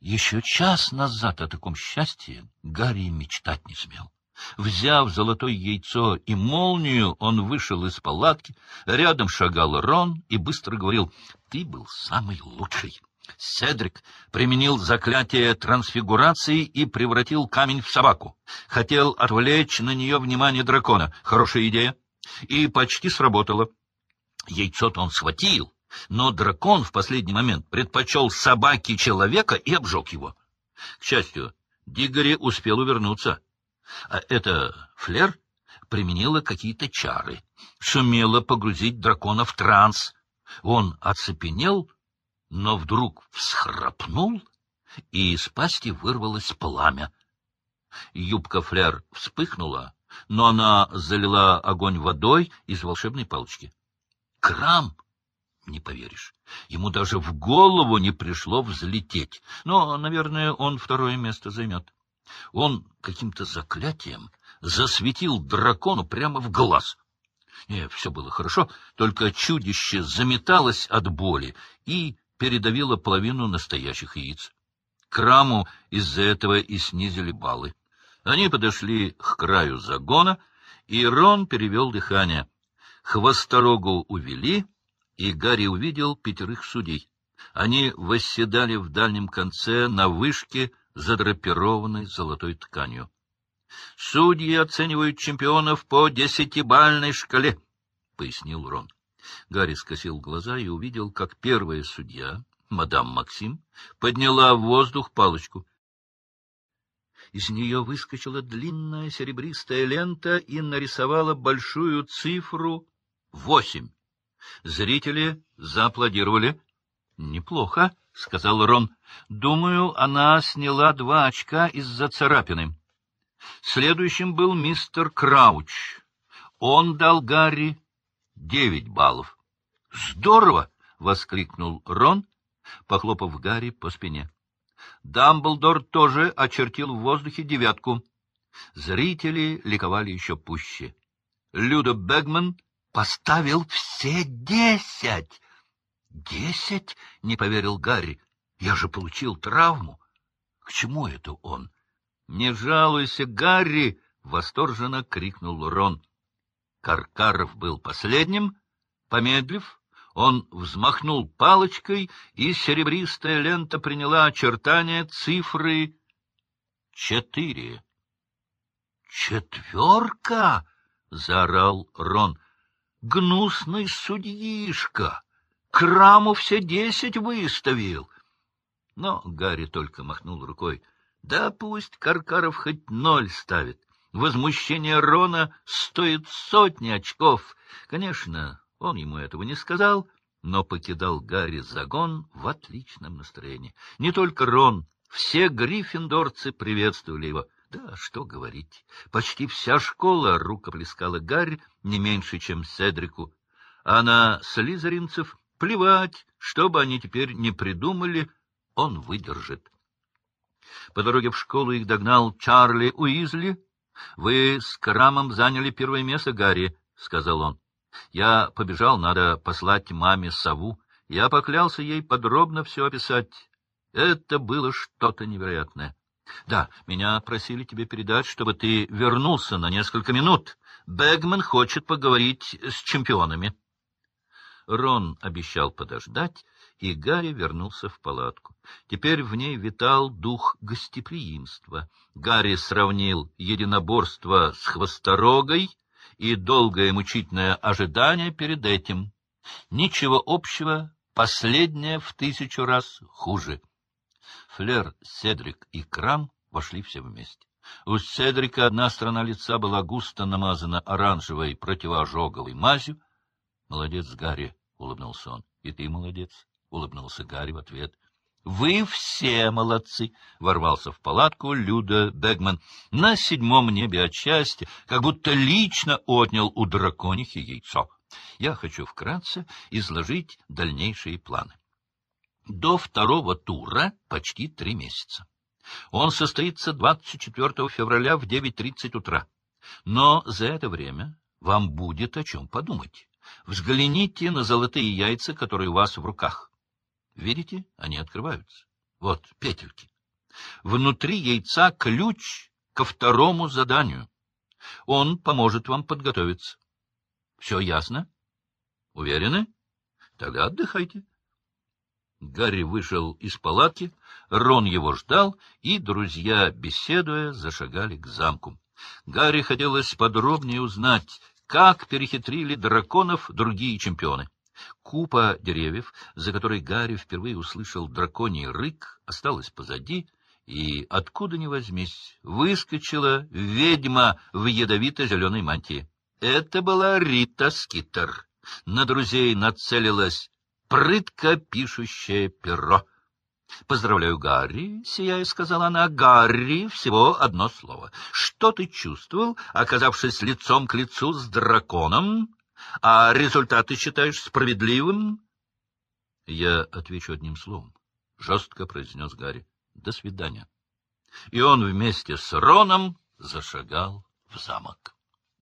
Еще час назад о таком счастье Гарри мечтать не смел. Взяв золотое яйцо и молнию, он вышел из палатки. Рядом шагал Рон и быстро говорил, — Ты был самый лучший. Седрик применил заклятие трансфигурации и превратил камень в собаку. Хотел отвлечь на нее внимание дракона. Хорошая идея. И почти сработало. Яйцо-то он схватил, но дракон в последний момент предпочел собаке человека и обжег его. К счастью, Дигори успел увернуться. А эта Флер применила какие-то чары, сумела погрузить дракона в транс. Он оцепенел но вдруг всхрапнул, и из пасти вырвалось пламя. Юбка фляр вспыхнула, но она залила огонь водой из волшебной палочки. Крам! Не поверишь, ему даже в голову не пришло взлететь, но, наверное, он второе место займет. Он каким-то заклятием засветил дракону прямо в глаз. Нет, все было хорошо, только чудище заметалось от боли и передавила половину настоящих яиц. Краму из-за этого и снизили баллы. Они подошли к краю загона, и Рон перевел дыхание. Хвосторогу увели, и Гарри увидел пятерых судей. Они восседали в дальнем конце на вышке, задрапированной золотой тканью. — Судьи оценивают чемпионов по десятибальной шкале, — пояснил Рон. Гарри скосил глаза и увидел, как первая судья, мадам Максим, подняла в воздух палочку. Из нее выскочила длинная серебристая лента и нарисовала большую цифру восемь. Зрители зааплодировали. — Неплохо, — сказал Рон. — Думаю, она сняла два очка из-за царапины. Следующим был мистер Крауч. Он дал Гарри девять баллов. — Здорово! — воскликнул Рон, похлопав Гарри по спине. Дамблдор тоже очертил в воздухе девятку. Зрители ликовали еще пуще. Люда Бегман поставил все десять. — Десять? — не поверил Гарри. — Я же получил травму. К чему это он? — Не жалуйся, Гарри! — восторженно крикнул Рон. Каркаров был последним. Помедлив, он взмахнул палочкой, и серебристая лента приняла очертания цифры четыре. «Четверка!» — заорал Рон. «Гнусный судьишка! Краму все десять выставил!» Но Гарри только махнул рукой. «Да пусть Каркаров хоть ноль ставит. Возмущение Рона стоит сотни очков. Конечно, он ему этого не сказал, но покидал Гарри загон в отличном настроении. Не только Рон, все гриффиндорцы приветствовали его. Да, что говорить, почти вся школа рукоплескала Гарри не меньше, чем Седрику. А на слизеринцев плевать, что бы они теперь не придумали, он выдержит. По дороге в школу их догнал Чарли Уизли, — Вы с Крамом заняли первое место, Гарри, — сказал он. Я побежал, надо послать маме сову. Я поклялся ей подробно все описать. Это было что-то невероятное. Да, меня просили тебе передать, чтобы ты вернулся на несколько минут. Бэгман хочет поговорить с чемпионами. Рон обещал подождать, и Гарри вернулся в палатку. Теперь в ней витал дух гостеприимства. Гарри сравнил единоборство с хвосторогой и долгое мучительное ожидание перед этим. Ничего общего, последнее в тысячу раз хуже. Флер, Седрик и Крам вошли все вместе. У Седрика одна сторона лица была густо намазана оранжевой противоожоговой мазью. — Молодец, Гарри, — улыбнулся он. — И ты молодец. — улыбнулся Гарри в ответ. — Вы все молодцы! — ворвался в палатку Люда Бегман. На седьмом небе от счастья, как будто лично отнял у драконихи яйцо. Я хочу вкратце изложить дальнейшие планы. До второго тура почти три месяца. Он состоится 24 февраля в 9.30 утра. Но за это время вам будет о чем подумать. Взгляните на золотые яйца, которые у вас в руках. Видите, они открываются. Вот петельки. Внутри яйца ключ ко второму заданию. Он поможет вам подготовиться. Все ясно? Уверены? Тогда отдыхайте. Гарри вышел из палатки, Рон его ждал, и друзья, беседуя, зашагали к замку. Гарри хотелось подробнее узнать, как перехитрили драконов другие чемпионы. Купа деревьев, за которой Гарри впервые услышал драконий рык, осталась позади, и, откуда ни возьмись, выскочила ведьма в ядовито-зеленой мантии. Это была Рита Скиттер. На друзей нацелилась прытко пишущее перо. — Поздравляю, Гарри, — сияя сказала она. — Гарри, всего одно слово. Что ты чувствовал, оказавшись лицом к лицу с драконом? А результат ты считаешь справедливым? — Я отвечу одним словом, — жестко произнес Гарри. — До свидания. И он вместе с Роном зашагал в замок.